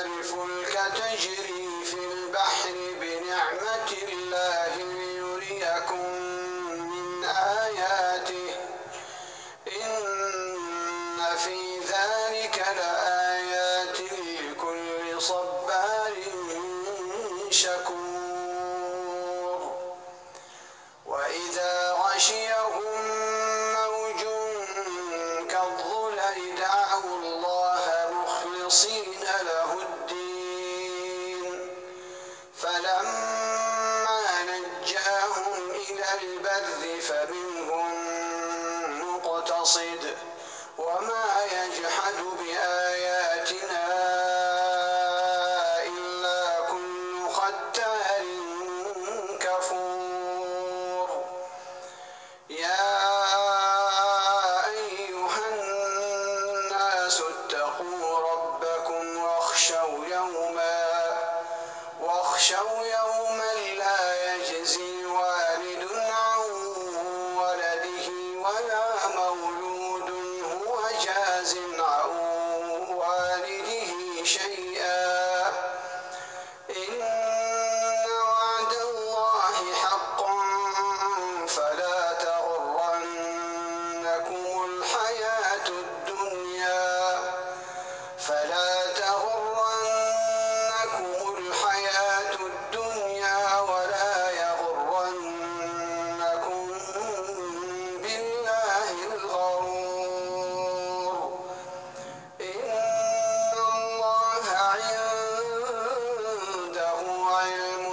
الفلك تجري في البحر بنعمة الله ليريكم من آياته. إن في ذلك لآيات البر فمنهم مقتصد وما يجحد بآياتنا إلا كل ختار كفور. يا أيها الناس ولا مولود هو جاز عن والده شيئا.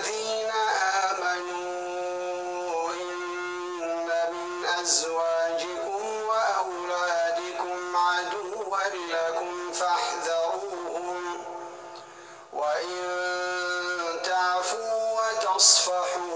الذين آمنوا إن من أزواجكم وأولادكم عدوا لكم فاحذروهم وإن تعفوا وتصفحوا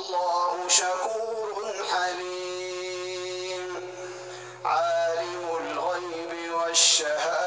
والله شكور حليم. عالم الغيب والشهادة.